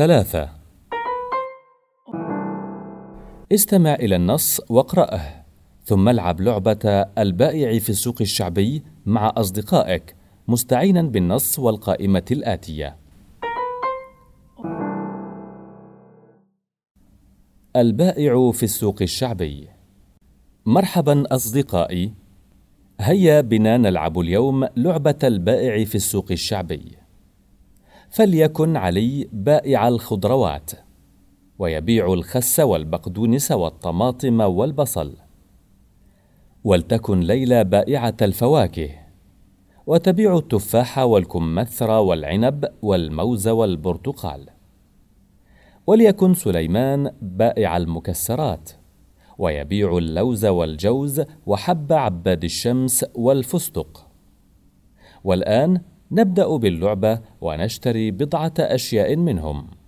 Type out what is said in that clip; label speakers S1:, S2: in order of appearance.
S1: ثلاثة. استمع إلى النص واقرأه ثم العب لعبة البائع في السوق الشعبي مع أصدقائك مستعينا بالنص والقائمة الآتية. البائع في السوق الشعبي. مرحبا أصدقائي هيا بنا نلعب اليوم لعبة البائع في السوق الشعبي. فليكن علي بائع الخضروات ويبيع الخس والبقدونس والطماطم والبصل. ولتكن ليلى بائعة الفواكه وتبيع التفاح والكمثرى والعنب والموز والبرتقال. وليكن سليمان بائع المكسرات ويبيع اللوز والجوز وحب عباد الشمس والفستق. والآن نبدأ باللعبة ونشتري بضعة أشياء منهم.